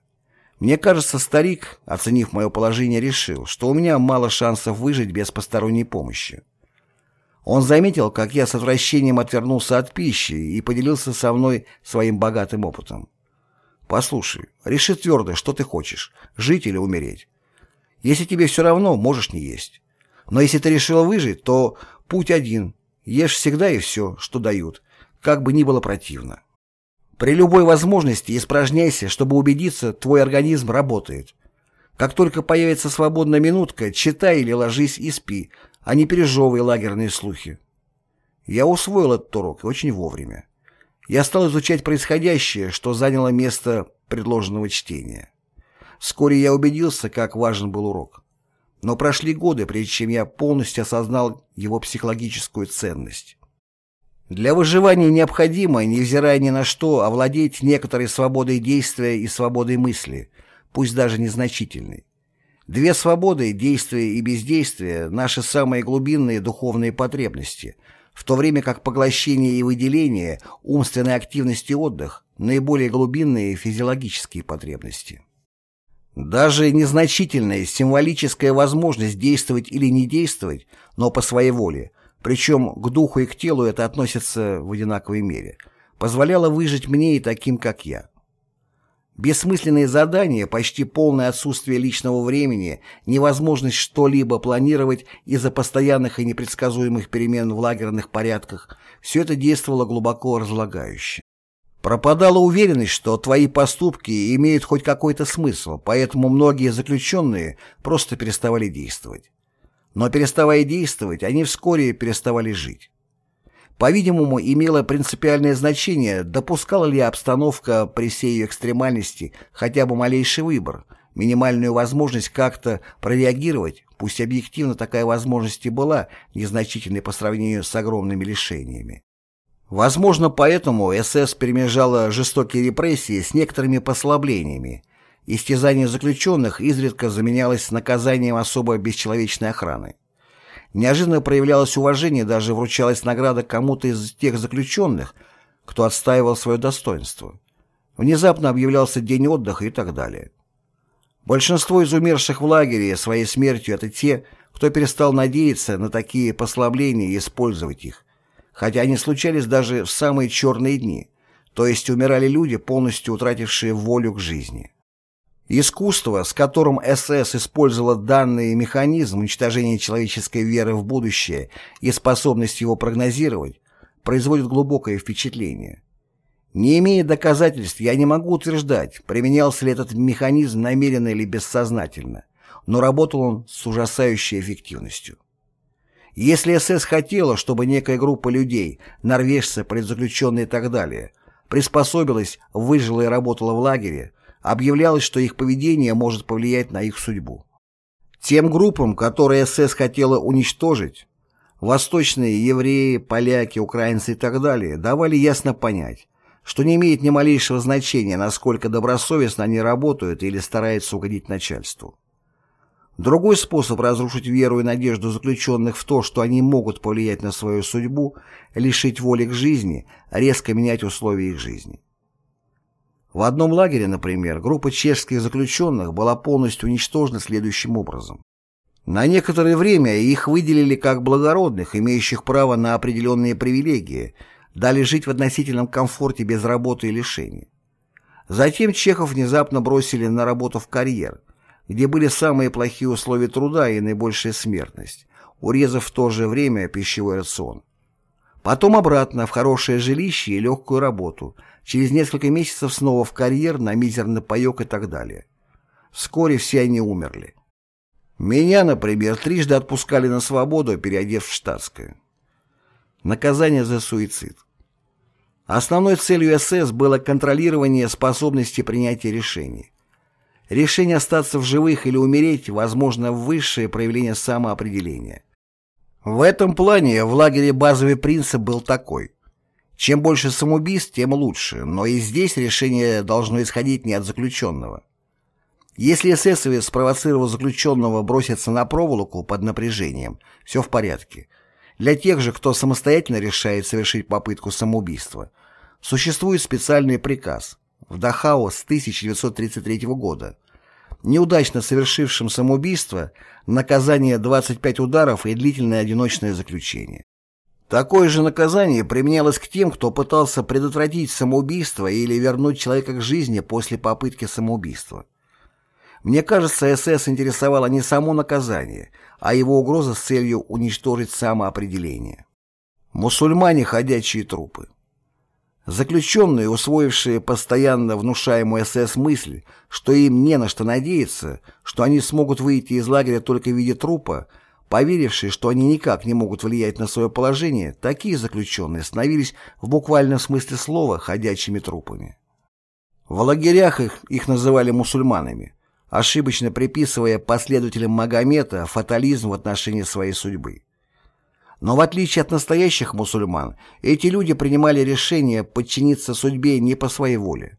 Мне кажется, старик, оценив мое положение, решил, что у меня мало шансов выжить без посторонней помощи. Он заметил, как я с отвращением отвернулся от пищи и поделился со мной своим богатым опытом. «Послушай, реши твердо, что ты хочешь, жить или умереть. Если тебе все равно, можешь не есть. Но если ты решила выжить, то путь один. Ешь всегда и все, что дают, как бы ни было противно. При любой возможности испражняйся, чтобы убедиться, твой организм работает. Как только появится свободная минутка, читай или ложись и спи, а не пережевывай лагерные слухи. Я усвоил этот урок очень вовремя. Я стал изучать происходящее, что заняло место предложенного чтения. Вскоре я убедился, как важен был урок. Но прошли годы, прежде чем я полностью осознал его психологическую ценность. Для выживания необходимо, невзирая ни на что, овладеть некоторой свободой действия и свободой мысли, пусть даже незначительной. Две свободы, действие и бездействие – наши самые глубинные духовные потребности, в то время как поглощение и выделение, умственной активности и отдых – наиболее глубинные физиологические потребности. Даже незначительная символическая возможность действовать или не действовать, но по своей воле, причем к духу и к телу это относится в одинаковой мере, позволяла выжить мне и таким, как я. Бессмысленные задания, почти полное отсутствие личного времени, невозможность что-либо планировать из-за постоянных и непредсказуемых перемен в лагерных порядках – все это действовало глубоко разлагающе. Пропадала уверенность, что твои поступки имеют хоть какой-то смысл, поэтому многие заключенные просто переставали действовать. Но переставая действовать, они вскоре переставали жить по-видимому, имело принципиальное значение, допускала ли обстановка при всей ее экстремальности хотя бы малейший выбор, минимальную возможность как-то прореагировать, пусть объективно такая возможность и была незначительной по сравнению с огромными лишениями. Возможно, поэтому СС перемежала жестокие репрессии с некоторыми послаблениями. Истязание заключенных изредка заменялось наказанием особо бесчеловечной охраны. Неожиданно проявлялось уважение, даже вручалась награда кому-то из тех заключенных, кто отстаивал свое достоинство. Внезапно объявлялся день отдыха и так далее. Большинство из умерших в лагере своей смертью это те, кто перестал надеяться на такие послабления и использовать их, хотя они случались даже в самые черные дни, то есть умирали люди, полностью утратившие волю к жизни. Искусство, с которым СС использовала данный механизм уничтожения человеческой веры в будущее и способность его прогнозировать, производит глубокое впечатление. Не имея доказательств, я не могу утверждать, применялся ли этот механизм намеренно или бессознательно, но работал он с ужасающей эффективностью. Если СС хотела, чтобы некая группа людей, норвежцы, предзаключенные и так далее, приспособилась, выжила и работала в лагере, объявлялось, что их поведение может повлиять на их судьбу. Тем группам, которые СС хотела уничтожить, восточные евреи, поляки, украинцы и так далее, давали ясно понять, что не имеет ни малейшего значения, насколько добросовестно они работают или стараются угодить начальству. Другой способ разрушить веру и надежду заключенных в то, что они могут повлиять на свою судьбу, лишить воли к жизни, резко менять условия их жизни. В одном лагере, например, группа чешских заключенных была полностью уничтожена следующим образом. На некоторое время их выделили как благородных, имеющих право на определенные привилегии, дали жить в относительном комфорте без работы и лишений. Затем чехов внезапно бросили на работу в карьер, где были самые плохие условия труда и наибольшая смертность, урезав в то же время пищевой рацион. Потом обратно в хорошее жилище и легкую работу, через несколько месяцев снова в карьер на мизерный паек и так далее. Вскоре все они умерли. Меня, например, трижды отпускали на свободу, переодев в штатское. Наказание за суицид. Основной целью СС было контролирование способности принятия решений. Решение остаться в живых или умереть, возможно, высшее проявление самоопределения. В этом плане в лагере базовый принцип был такой. Чем больше самоубийств, тем лучше, но и здесь решение должно исходить не от заключенного. Если эсэсовец, спровоцировав заключенного, броситься на проволоку под напряжением, все в порядке. Для тех же, кто самостоятельно решает совершить попытку самоубийства, существует специальный приказ в Дахау с 1933 года, неудачно совершившим самоубийство, наказание 25 ударов и длительное одиночное заключение. Такое же наказание применялось к тем, кто пытался предотвратить самоубийство или вернуть человека к жизни после попытки самоубийства. Мне кажется, СС интересовало не само наказание, а его угроза с целью уничтожить самоопределение. Мусульмане – ходячие трупы. Заключенные, усвоившие постоянно внушаемую СС мысль, что им не на что надеяться, что они смогут выйти из лагеря только в виде трупа, поверившие, что они никак не могут влиять на свое положение, такие заключенные становились в буквальном смысле слова ходячими трупами. В лагерях их, их называли мусульманами, ошибочно приписывая последователям Магомета фатализм в отношении своей судьбы. Но в отличие от настоящих мусульман, эти люди принимали решение подчиниться судьбе не по своей воле.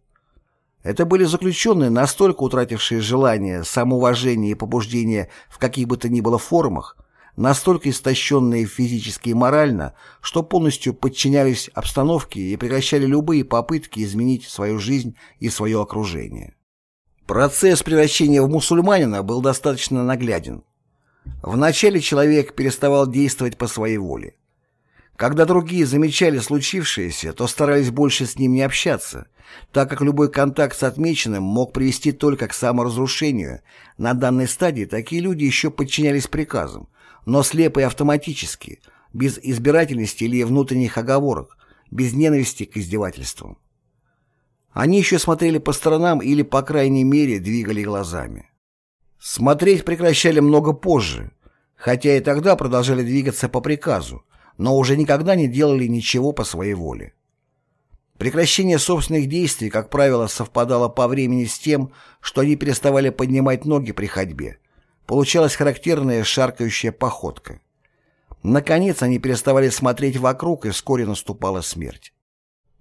Это были заключенные, настолько утратившие желание, самоуважение и побуждение в каких бы то ни было формах, настолько истощенные физически и морально, что полностью подчинялись обстановке и прекращали любые попытки изменить свою жизнь и свое окружение. Процесс превращения в мусульманина был достаточно нагляден. Вначале человек переставал действовать по своей воле. Когда другие замечали случившееся, то старались больше с ним не общаться, так как любой контакт с отмеченным мог привести только к саморазрушению. На данной стадии такие люди еще подчинялись приказам, но слепо и автоматически, без избирательности или внутренних оговорок, без ненависти к издевательствам. Они еще смотрели по сторонам или, по крайней мере, двигали глазами. Смотреть прекращали много позже, хотя и тогда продолжали двигаться по приказу, но уже никогда не делали ничего по своей воле. Прекращение собственных действий, как правило, совпадало по времени с тем, что они переставали поднимать ноги при ходьбе. Получалась характерная шаркающая походка. Наконец они переставали смотреть вокруг, и вскоре наступала смерть.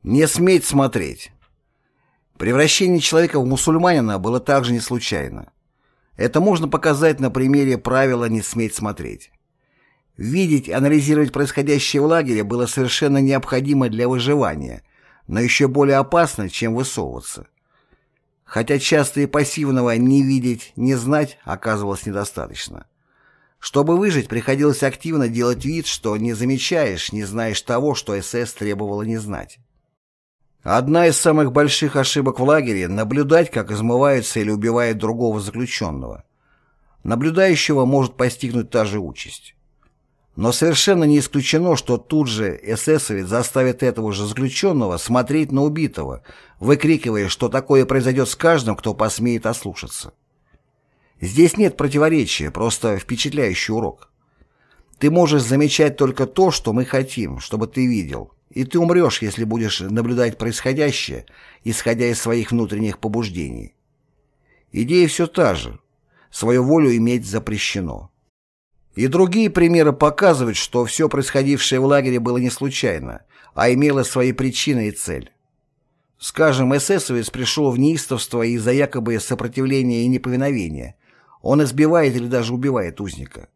Не сметь смотреть. Превращение человека в мусульманина было также не случайно. Это можно показать на примере правила «не сметь смотреть». Видеть анализировать происходящее в лагере было совершенно необходимо для выживания, но еще более опасно, чем высовываться. Хотя часто и пассивного «не видеть, не знать» оказывалось недостаточно. Чтобы выжить, приходилось активно делать вид, что не замечаешь, не знаешь того, что СС требовало не знать. Одна из самых больших ошибок в лагере – наблюдать, как измываются или убивают другого заключенного. Наблюдающего может постигнуть та же участь. Но совершенно не исключено, что тут же эсэсовец заставит этого же заключенного смотреть на убитого, выкрикивая, что такое произойдет с каждым, кто посмеет ослушаться. Здесь нет противоречия, просто впечатляющий урок. Ты можешь замечать только то, что мы хотим, чтобы ты видел, и ты умрешь, если будешь наблюдать происходящее, исходя из своих внутренних побуждений. Идея все та же. Свою волю иметь запрещено. И другие примеры показывают, что все происходившее в лагере было не случайно, а имело свои причины и цель. Скажем, эсэсовец пришел в неистовство из-за якобы сопротивления и неповиновения. Он избивает или даже убивает узника.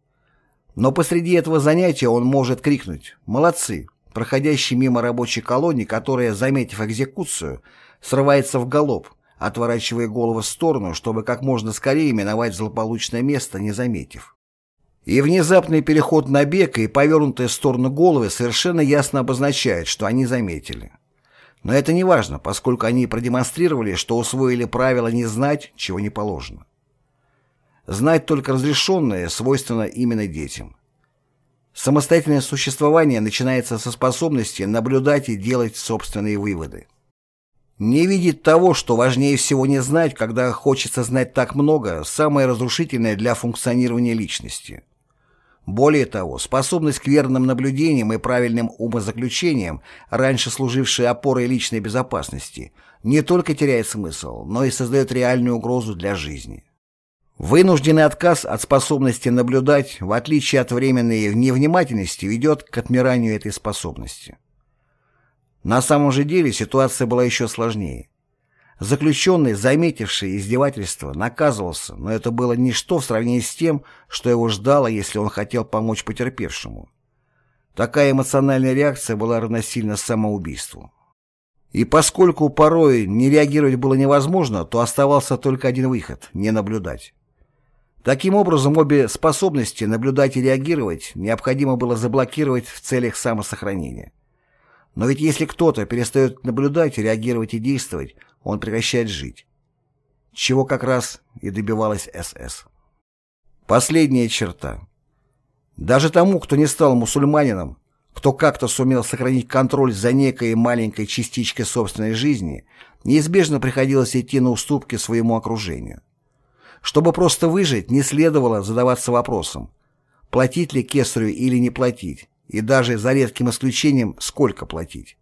Но посреди этого занятия он может крикнуть «Молодцы!», проходящий мимо рабочей колонии, которая, заметив экзекуцию, срывается в галоп, отворачивая голову в сторону, чтобы как можно скорее миновать злополучное место, не заметив. И внезапный переход на бег и повернутая в сторону головы совершенно ясно обозначает, что они заметили. Но это не важно, поскольку они продемонстрировали, что усвоили правило не знать, чего не положено. Знать только разрешенное свойственно именно детям. Самостоятельное существование начинается со способности наблюдать и делать собственные выводы. Не видеть того, что важнее всего не знать, когда хочется знать так много, самое разрушительное для функционирования личности – более того, способность к верным наблюдениям и правильным умозаключениям, раньше служившая опорой личной безопасности, не только теряет смысл, но и создает реальную угрозу для жизни. Вынужденный отказ от способности наблюдать, в отличие от временной невнимательности, ведет к отмиранию этой способности. На самом же деле ситуация была еще сложнее. Заключенный, заметивший издевательство, наказывался, но это было ничто в сравнении с тем, что его ждало, если он хотел помочь потерпевшему. Такая эмоциональная реакция была равносильна самоубийству. И поскольку порой не реагировать было невозможно, то оставался только один выход – не наблюдать. Таким образом, обе способности наблюдать и реагировать необходимо было заблокировать в целях самосохранения. Но ведь если кто-то перестает наблюдать, реагировать и действовать, он прекращает жить. Чего как раз и добивалась СС. Последняя черта. Даже тому, кто не стал мусульманином, кто как-то сумел сохранить контроль за некой маленькой частичкой собственной жизни, неизбежно приходилось идти на уступки своему окружению. Чтобы просто выжить, не следовало задаваться вопросом, платить ли кесарю или не платить, и даже за редким исключением, сколько платить.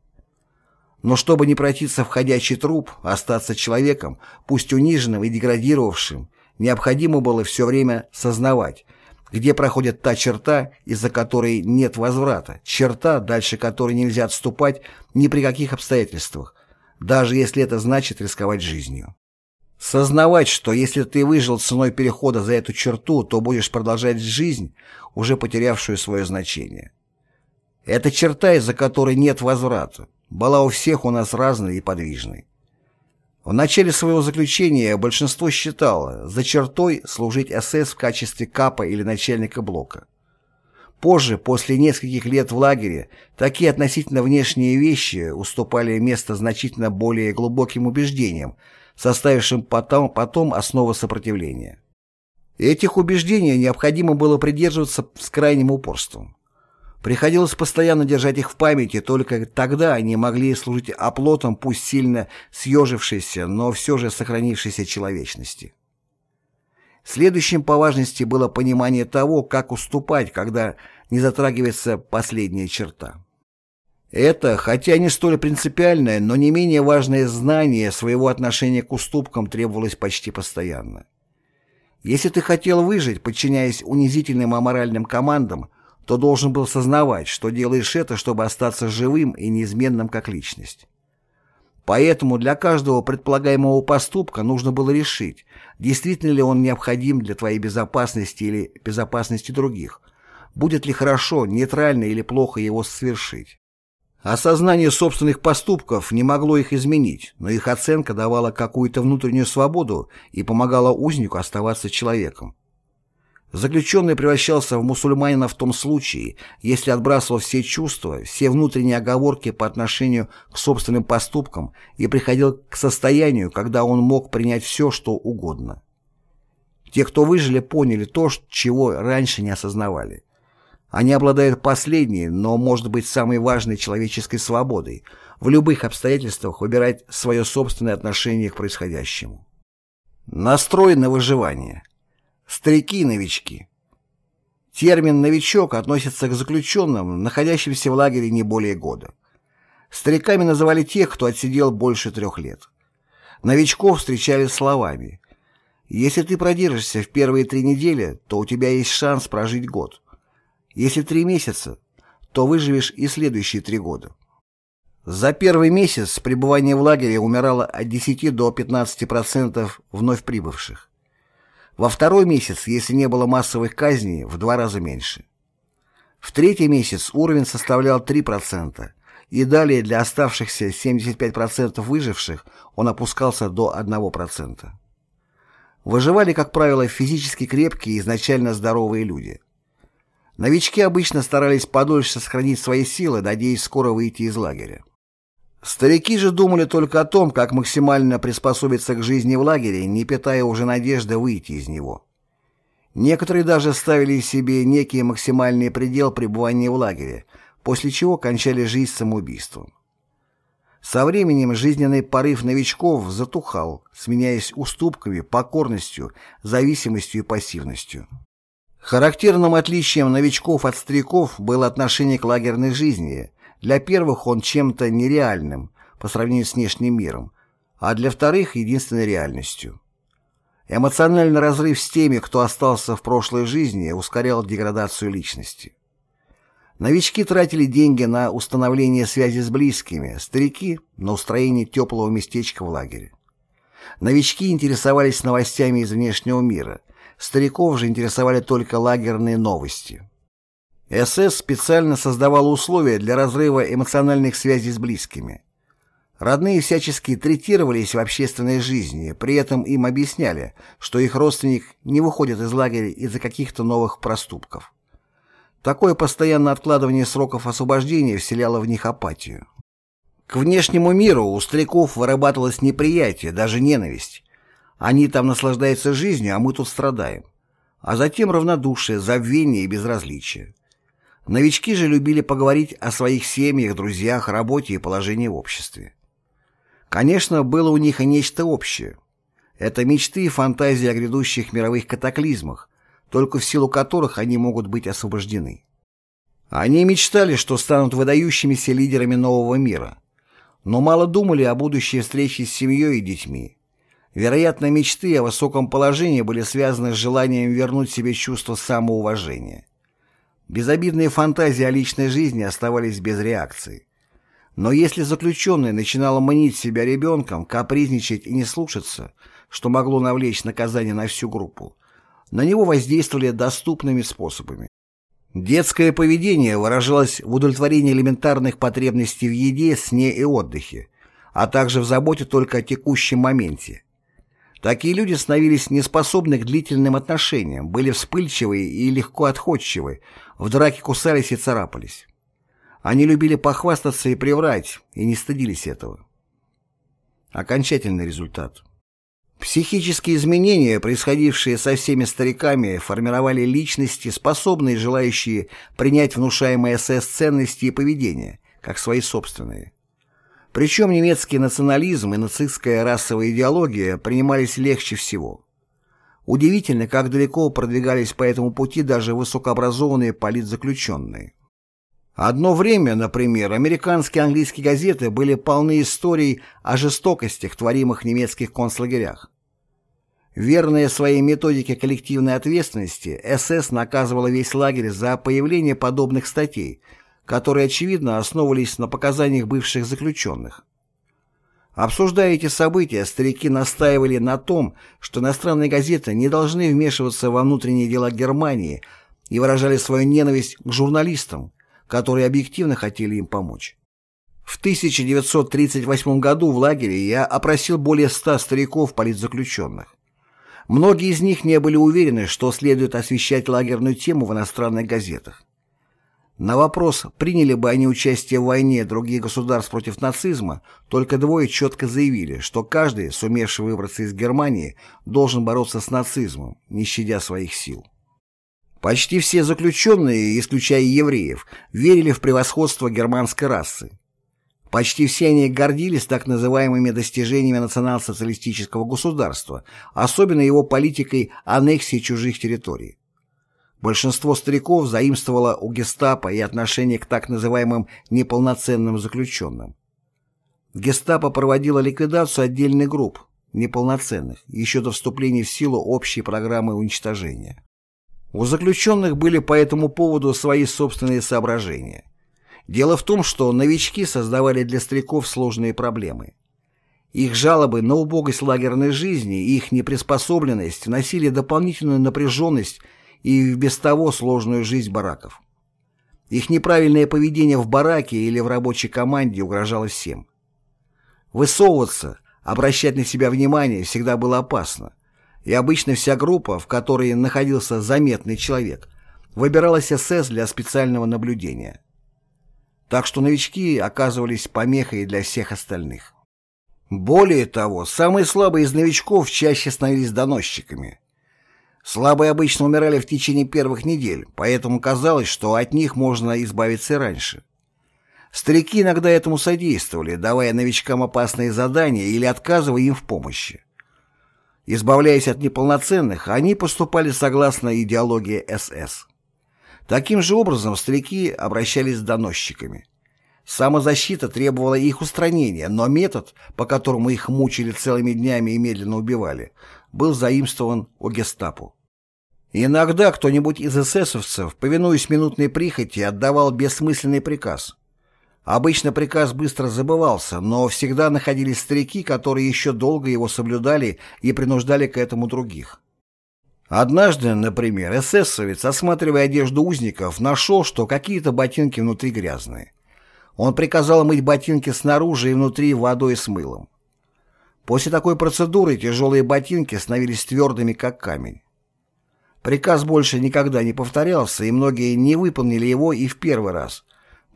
Но чтобы не пройти-то в ходячий труп, остаться человеком, пусть униженным и деградировавшим, необходимо было все время сознавать, где проходит та черта, из-за которой нет возврата, черта, дальше которой нельзя отступать ни при каких обстоятельствах, даже если это значит рисковать жизнью. Сознавать, что если ты выжил ценой перехода за эту черту, то будешь продолжать жизнь, уже потерявшую свое значение. Эта черта, из-за которой нет возврата, была у всех у нас разной и подвижной. В начале своего заключения большинство считало за чертой служить СС в качестве капа или начальника блока. Позже, после нескольких лет в лагере, такие относительно внешние вещи уступали место значительно более глубоким убеждениям, составившим потом, потом основу сопротивления. Этих убеждений необходимо было придерживаться с крайним упорством. Приходилось постоянно держать их в памяти, только тогда они могли служить оплотом пусть сильно съежившейся, но все же сохранившейся человечности. Следующим по важности было понимание того, как уступать, когда не затрагивается последняя черта. Это, хотя не столь принципиальное, но не менее важное знание своего отношения к уступкам требовалось почти постоянно. Если ты хотел выжить, подчиняясь унизительным аморальным командам, то должен был сознавать, что делаешь это, чтобы остаться живым и неизменным как личность. Поэтому для каждого предполагаемого поступка нужно было решить, действительно ли он необходим для твоей безопасности или безопасности других, будет ли хорошо, нейтрально или плохо его совершить. Осознание собственных поступков не могло их изменить, но их оценка давала какую-то внутреннюю свободу и помогала узнику оставаться человеком. Заключенный превращался в мусульманина в том случае, если отбрасывал все чувства, все внутренние оговорки по отношению к собственным поступкам и приходил к состоянию, когда он мог принять все, что угодно. Те, кто выжили, поняли то, чего раньше не осознавали. Они обладают последней, но, может быть, самой важной человеческой свободой в любых обстоятельствах выбирать свое собственное отношение к происходящему. Настрой на выживание – Старики и новички. Термин «новичок» относится к заключенным, находящимся в лагере не более года. Стариками называли тех, кто отсидел больше трех лет. Новичков встречали словами «Если ты продержишься в первые три недели, то у тебя есть шанс прожить год. Если три месяца, то выживешь и следующие три года». За первый месяц пребывания в лагере умирало от 10 до 15% вновь прибывших. Во второй месяц, если не было массовых казней, в два раза меньше. В третий месяц уровень составлял 3%, и далее для оставшихся 75% выживших он опускался до 1%. Выживали, как правило, физически крепкие и изначально здоровые люди. Новички обычно старались подольше сохранить свои силы, надеясь скоро выйти из лагеря. Старики же думали только о том, как максимально приспособиться к жизни в лагере, не питая уже надежды выйти из него. Некоторые даже ставили себе некий максимальный предел пребывания в лагере, после чего кончали жизнь самоубийством. Со временем жизненный порыв новичков затухал, сменяясь уступками, покорностью, зависимостью и пассивностью. Характерным отличием новичков от стариков было отношение к лагерной жизни, для первых он чем-то нереальным по сравнению с внешним миром, а для вторых – единственной реальностью. Эмоциональный разрыв с теми, кто остался в прошлой жизни, ускорял деградацию личности. Новички тратили деньги на установление связи с близкими, старики – на устроение теплого местечка в лагере. Новички интересовались новостями из внешнего мира, стариков же интересовали только лагерные новости. СС специально создавала условия для разрыва эмоциональных связей с близкими. Родные всячески третировались в общественной жизни, при этом им объясняли, что их родственник не выходит из лагеря из-за каких-то новых проступков. Такое постоянное откладывание сроков освобождения вселяло в них апатию. К внешнему миру у стариков вырабатывалось неприятие, даже ненависть. Они там наслаждаются жизнью, а мы тут страдаем. А затем равнодушие, забвение и безразличие. Новички же любили поговорить о своих семьях, друзьях, работе и положении в обществе. Конечно, было у них и нечто общее. Это мечты и фантазии о грядущих мировых катаклизмах, только в силу которых они могут быть освобождены. Они мечтали, что станут выдающимися лидерами нового мира, но мало думали о будущей встрече с семьей и детьми. Вероятно, мечты о высоком положении были связаны с желанием вернуть себе чувство самоуважения. Безобидные фантазии о личной жизни оставались без реакции. Но если заключенный начинал манить себя ребенком, капризничать и не слушаться, что могло навлечь наказание на всю группу, на него воздействовали доступными способами. Детское поведение выражалось в удовлетворении элементарных потребностей в еде, сне и отдыхе, а также в заботе только о текущем моменте. Такие люди становились неспособны к длительным отношениям, были вспыльчивы и легко отходчивы, в драке кусались и царапались. Они любили похвастаться и приврать, и не стыдились этого. Окончательный результат. Психические изменения, происходившие со всеми стариками, формировали личности, способные и желающие принять внушаемые СС ценности и поведение, как свои собственные. Причем немецкий национализм и нацистская расовая идеология принимались легче всего. Удивительно, как далеко продвигались по этому пути даже высокообразованные политзаключенные. Одно время, например, американские и английские газеты были полны историй о жестокостях, творимых в немецких концлагерях. Верная своей методике коллективной ответственности, СС наказывала весь лагерь за появление подобных статей, которые, очевидно, основывались на показаниях бывших заключенных. Обсуждая эти события, старики настаивали на том, что иностранные газеты не должны вмешиваться во внутренние дела Германии и выражали свою ненависть к журналистам, которые объективно хотели им помочь. В 1938 году в лагере я опросил более ста стариков-политзаключенных. Многие из них не были уверены, что следует освещать лагерную тему в иностранных газетах. На вопрос, приняли бы они участие в войне других государств против нацизма, только двое четко заявили, что каждый, сумевший выбраться из Германии, должен бороться с нацизмом, не щадя своих сил. Почти все заключенные, исключая евреев, верили в превосходство германской расы. Почти все они гордились так называемыми достижениями национал-социалистического государства, особенно его политикой аннексии чужих территорий. Большинство стариков заимствовало у гестапо и отношение к так называемым неполноценным заключенным. Гестапо проводило ликвидацию отдельных групп, неполноценных, еще до вступления в силу общей программы уничтожения. У заключенных были по этому поводу свои собственные соображения. Дело в том, что новички создавали для стариков сложные проблемы. Их жалобы на убогость лагерной жизни и их неприспособленность вносили дополнительную напряженность и в без того сложную жизнь бараков. Их неправильное поведение в бараке или в рабочей команде угрожало всем. Высовываться, обращать на себя внимание всегда было опасно, и обычно вся группа, в которой находился заметный человек, выбиралась СС для специального наблюдения. Так что новички оказывались помехой для всех остальных. Более того, самые слабые из новичков чаще становились доносчиками. Слабые обычно умирали в течение первых недель, поэтому казалось, что от них можно избавиться раньше. Старики иногда этому содействовали, давая новичкам опасные задания или отказывая им в помощи. Избавляясь от неполноценных, они поступали согласно идеологии СС. Таким же образом старики обращались с доносчиками. Самозащита требовала их устранения, но метод, по которому их мучили целыми днями и медленно убивали, был заимствован у гестапо. Иногда кто-нибудь из эсэсовцев, повинуясь минутной прихоти, отдавал бессмысленный приказ. Обычно приказ быстро забывался, но всегда находились старики, которые еще долго его соблюдали и принуждали к этому других. Однажды, например, эсэсовец, осматривая одежду узников, нашел, что какие-то ботинки внутри грязные. Он приказал мыть ботинки снаружи и внутри водой с мылом. После такой процедуры тяжелые ботинки становились твердыми, как камень. Приказ больше никогда не повторялся, и многие не выполнили его и в первый раз,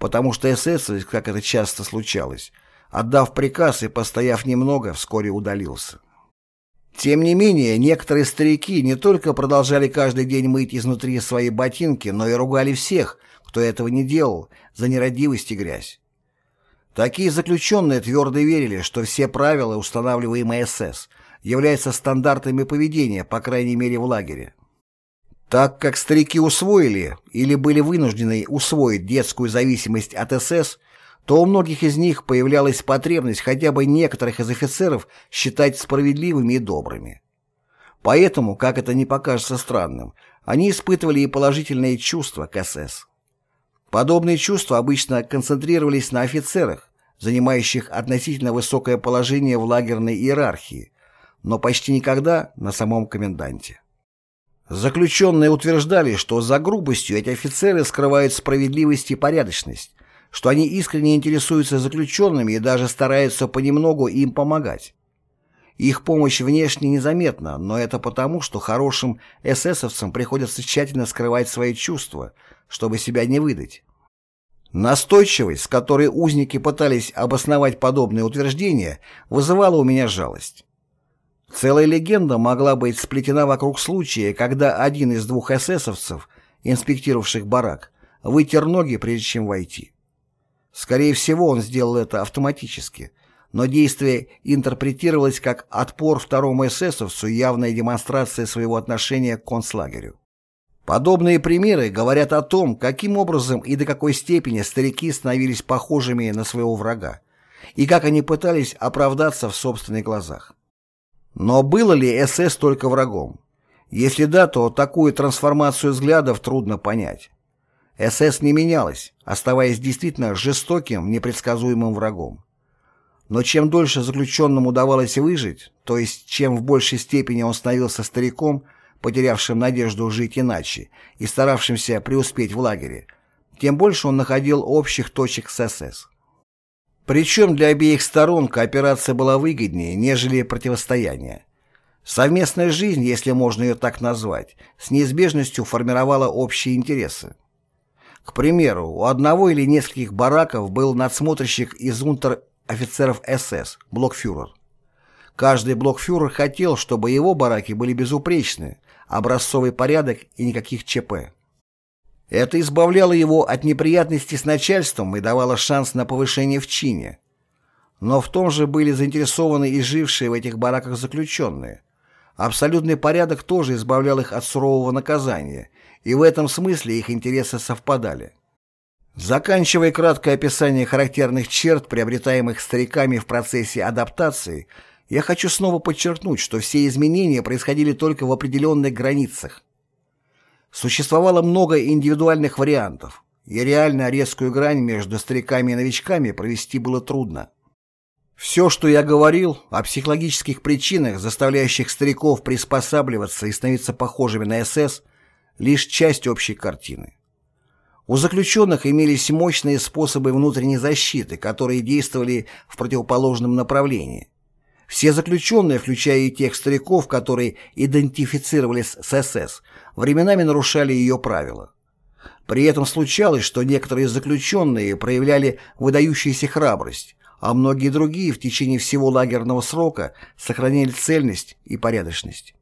потому что эсэсовец, как это часто случалось, отдав приказ и постояв немного, вскоре удалился. Тем не менее, некоторые старики не только продолжали каждый день мыть изнутри свои ботинки, но и ругали всех, кто этого не делал, за нерадивость и грязь. Такие заключенные твердо верили, что все правила, устанавливаемые СС, являются стандартами поведения, по крайней мере в лагере. Так как старики усвоили или были вынуждены усвоить детскую зависимость от СС, то у многих из них появлялась потребность хотя бы некоторых из офицеров считать справедливыми и добрыми. Поэтому, как это не покажется странным, они испытывали и положительные чувства к СС. Подобные чувства обычно концентрировались на офицерах, занимающих относительно высокое положение в лагерной иерархии, но почти никогда на самом коменданте. Заключенные утверждали, что за грубостью эти офицеры скрывают справедливость и порядочность, что они искренне интересуются заключенными и даже стараются понемногу им помогать. Их помощь внешне незаметна, но это потому, что хорошим эсэсовцам приходится тщательно скрывать свои чувства, чтобы себя не выдать. Настойчивость, с которой узники пытались обосновать подобные утверждения, вызывала у меня жалость. Целая легенда могла быть сплетена вокруг случая, когда один из двух эсэсовцев, инспектировавших барак, вытер ноги, прежде чем войти. Скорее всего, он сделал это автоматически, но действие интерпретировалось как отпор второму эсэсовцу и явная демонстрация своего отношения к концлагерю. Подобные примеры говорят о том, каким образом и до какой степени старики становились похожими на своего врага, и как они пытались оправдаться в собственных глазах. Но было ли СС только врагом? Если да, то такую трансформацию взглядов трудно понять. СС не менялась, оставаясь действительно жестоким, непредсказуемым врагом. Но чем дольше заключенному удавалось выжить, то есть чем в большей степени он становился стариком, потерявшим надежду жить иначе и старавшимся преуспеть в лагере, тем больше он находил общих точек с СС. Причем для обеих сторон кооперация была выгоднее, нежели противостояние. Совместная жизнь, если можно ее так назвать, с неизбежностью формировала общие интересы. К примеру, у одного или нескольких бараков был надсмотрщик из унтер-офицеров СС, блокфюрер. Каждый блокфюрер хотел, чтобы его бараки были безупречны, образцовый порядок и никаких ЧП. Это избавляло его от неприятностей с начальством и давало шанс на повышение в чине. Но в том же были заинтересованы и жившие в этих бараках заключенные. Абсолютный порядок тоже избавлял их от сурового наказания, и в этом смысле их интересы совпадали. Заканчивая краткое описание характерных черт, приобретаемых стариками в процессе адаптации, я хочу снова подчеркнуть, что все изменения происходили только в определенных границах. Существовало много индивидуальных вариантов, и реально резкую грань между стариками и новичками провести было трудно. Все, что я говорил о психологических причинах, заставляющих стариков приспосабливаться и становиться похожими на СС, лишь часть общей картины. У заключенных имелись мощные способы внутренней защиты, которые действовали в противоположном направлении. Все заключенные, включая и тех стариков, которые идентифицировались с СС, временами нарушали ее правила. При этом случалось, что некоторые заключенные проявляли выдающуюся храбрость, а многие другие в течение всего лагерного срока сохраняли цельность и порядочность.